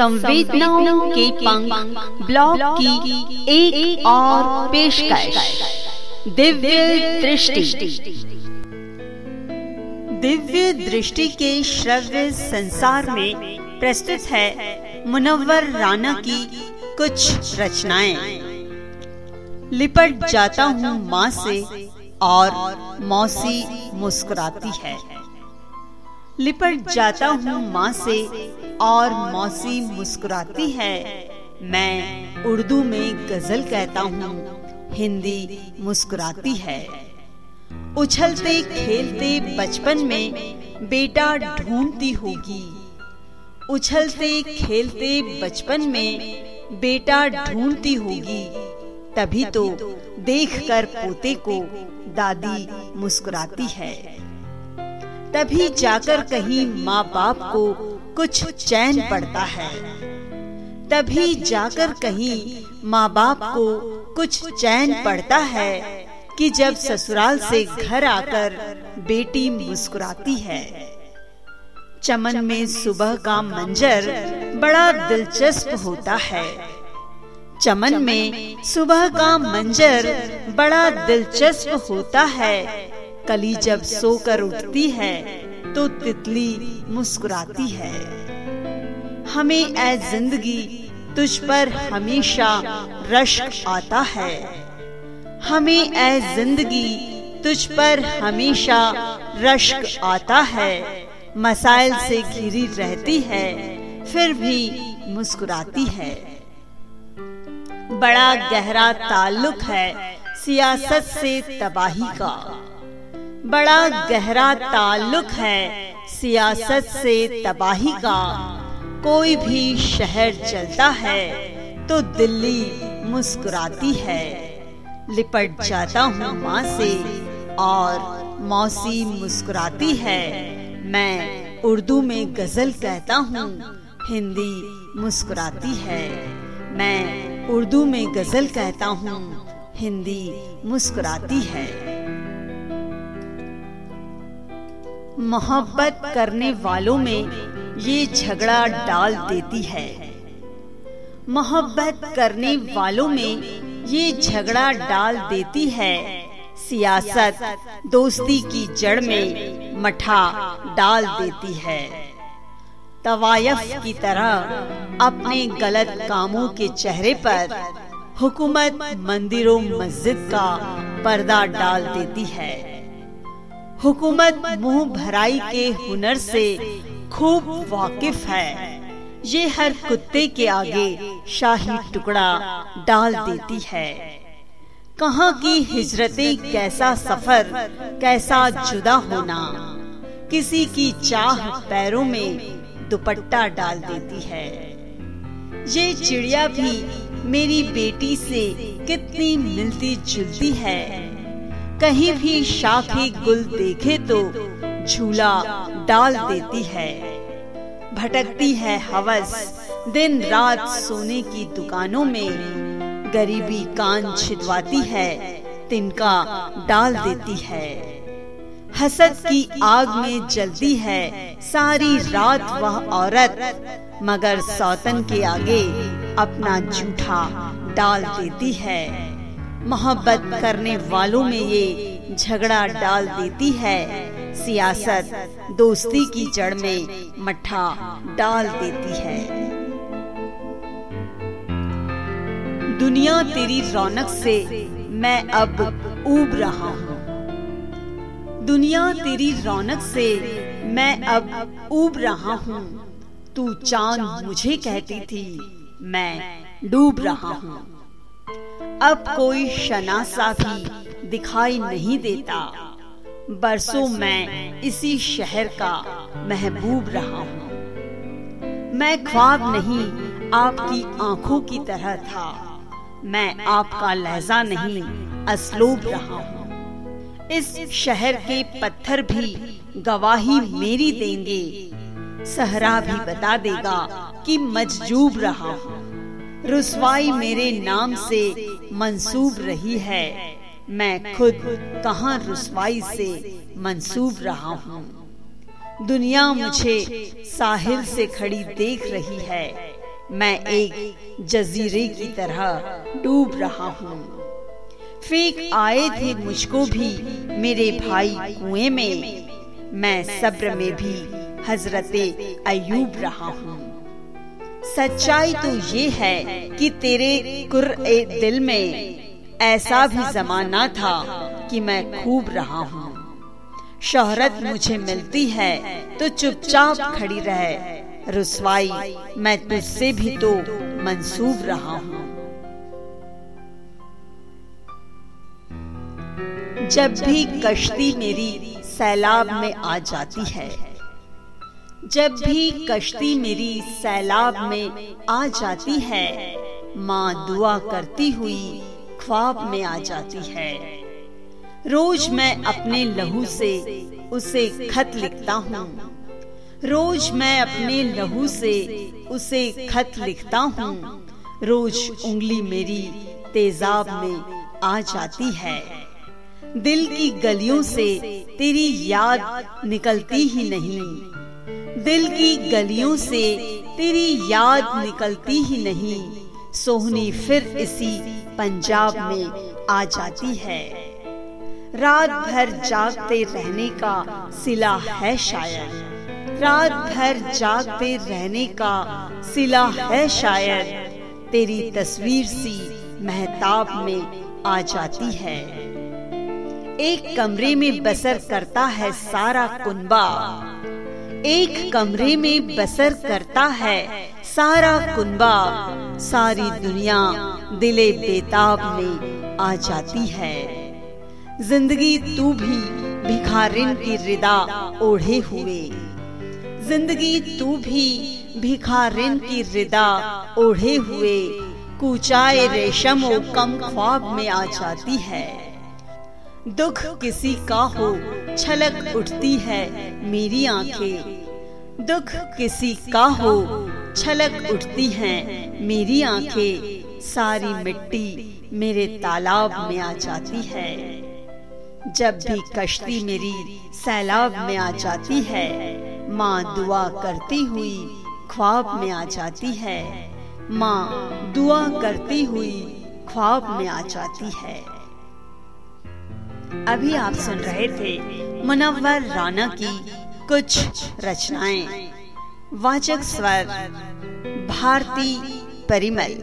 संवेदनाओं के पंख ब्लॉग की एक, एक और पेशकश। दिव्य दृष्टि। दिव्य दृष्टि के श्रव्य संसार में प्रस्तुत है मुनव्वर राना की कुछ रचनाएँ। लिपट जाता हूँ माँ से और मौसी मुस्कुराती है। लिपट जाता हूँ माँ से और मौसी मुस्कुराती है। मैं उर्दू में गज़ल कहता हूँ, हिंदी मुस्कुराती है। उछलते खेलते बचपन में बेटा ढूंढती होगी। उछलते खेलते बचपन में बेटा ढूंढती होगी। तभी तो देखकर पोते को दादी मुस्कुराती है। तभी जाकर कहीं माँ बाप को कुछ चैन पड़ता है। तभी जाकर कहीं माँ बाप को कुछ चैन पड़ता है कि जब ससुराल से घर आकर बेटी मुस्कुराती है। चमन में सुबह का मंजर बड़ा दिलचस्प होता है। चमन में सुबह का मंजर बड़ा दिलचस्प होता है। कली जब सोकर उठती है तो तितली मुस्कुराती है। हमें ऐ ज़िंदगी तुझ पर हमेशा रश्क आता है। हमें ऐ ज़िंदगी तुझ पर हमेशा रश्क आता है। मसाइल से घिरी रहती है, फिर भी मुस्कुराती है। बड़ा गहरा ताल्लुक है सियासत से तबाही का। बड़ा गहरा ताल्लुक है सियासत से तबाही का। कोई भी शहर चलता है तो दिल्ली मुस्कुराती है। लिपट जाता हूँ माँ से और मौसी मुस्कुराती है। मैं उर्दू में गज़ल कहता हूँ, हिंदी मुस्कुराती है। मैं उर्दू में गज़ल कहता हूँ, हिंदी मुस्कुराती है। मोहब्बत करने वालों में ये झगड़ा डाल देती है। मोहब्बत करने वालों में ये झगड़ा डाल देती है। सियासत, दोस्ती की जड़ में मठा डाल देती है। तवायफ की तरह अपने गलत कामों के चेहरे पर हुकूमत मंदिरों, मस्जिद का पर्दा डाल देती है। हुकूमत मुँह भराई के हुनर से खूब वाकिफ है। ये हर कुत्ते के आगे शाही टुकड़ा डाल देती है। कहाँ की हिजरतें कैसा सफ़र, कैसा जुदा होना। किसी की चाह पैरों में दुपट्टा डाल देती है। ये चिड़िया भी मेरी बेटी से कितनी मिलती जुलती है। कहीं भी शाखी गुल देखे तो झूला डाल देती है। भटकती है हवस। दिन रात सोने की दुकानों में गरीबी कान छिदवाती है, तिनका डाल देती है। हसद की आग में जलती है, सारी रात वह औरत। मगर सौतन के आगे अपना जूठा डाल देती है। मोहब्बत करने वालों में ये झगड़ा डाल देती है। सियासत दोस्ती की जड़ में मठा डाल देती है। दुनिया तेरी रौनक से मैं अब ऊब रहा हूँ। दुनिया तेरी रौनक से मैं अब ऊब रहा हूँ। तू चाँद मुझे कहती थी, मैं डूब रहा हूँ। अब कोई शनासा भी दिखाई नहीं देता। बरसों मैं इसी शहर का महबूब रहा हूँ। मैं ख्वाब नहीं आपकी आँखों की तरह था। मैं आपका लहजा नहीं असलोब रहा हूँ। इस शहर के पत्थर भी गवाही मेरी देंगे। सहरा भी बता देगा कि मजजूब रहा हूँ। रुसवाई मेरे नाम से मंसूब रही है। मैं खुद कहाँ रुसवाई से मंसूब रहा हूँ। दुनिया मुझे साहिल से खड़ी देख रही है। मैं एक जजीरे की तरह डूब रहा हूँ। फेंक आए थे मुझको भी मेरे भाई कुएँ में। मैं सब्र में भी हजरते अयूब रहा हूँ। सच्चाई तो ये है कि तेरे कुर दिल में ऐसा भी जमाना था कि मैं खूब रहा हूँ। शोहरत मुझे मिलती है तो चुपचाप खड़ी रहे। रुसवाई, मैं तुझसे भी तो मंसूब रहा हूँ। जब भी कश्ती मेरी सैलाब में आ जाती है जब भी कश्ती मेरी सैलाब में आ जाती है, माँ दुआ करती हुई ख्वाब में आ जाती है। रोज मैं अपने लहू से उसे खत लिखता हूँ। रोज मैं अपने लहू से उसे खत लिखता हूँ। रोज उंगली मेरी तेजाब में आ जाती है। दिल की गलियों से तेरी याद निकलती ही नहीं। दिल की गलियों से तेरी याद निकलती ही नहीं। सोहनी फिर इसी पंजाब में आ जाती है। रात भर जागते रहने का सिला है शायद रात भर जागते रहने का सिला है शायद तेरी तस्वीर सी महताब में आ जाती है। एक कमरे में बसर करता है सारा कुनबा एक कमरे में बसर करता है। सारा कुनबा सारी दुनिया दिले बेताब में आ जाती है। ज़िंदगी तू भी भिखारिन की रिदा ओढ़े हुए। ज़िंदगी तू भी भिखारिन की रिदा ओढ़े हुए। कुचाए रेशम और कम ख्वाब में आ जाती है। दुख किसी का हो, छलक उठती है मेरी आँखें। दुख किसी का हो, छलक उठती है मेरी आँखें। सारी मिट्टी मेरे तालाब में आ जाती है। जब भी कश्ती मेरी सैलाब में आ जाती है, माँ दुआ करती हुई ख्वाब में आ जाती है। माँ दुआ करती हुई ख्वाब में आ जाती है। अभी आप सुन रहे थे मुनवर राना की कुछ रचनाएँ। वाचक स्वर भारती परिमल।